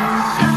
Wow.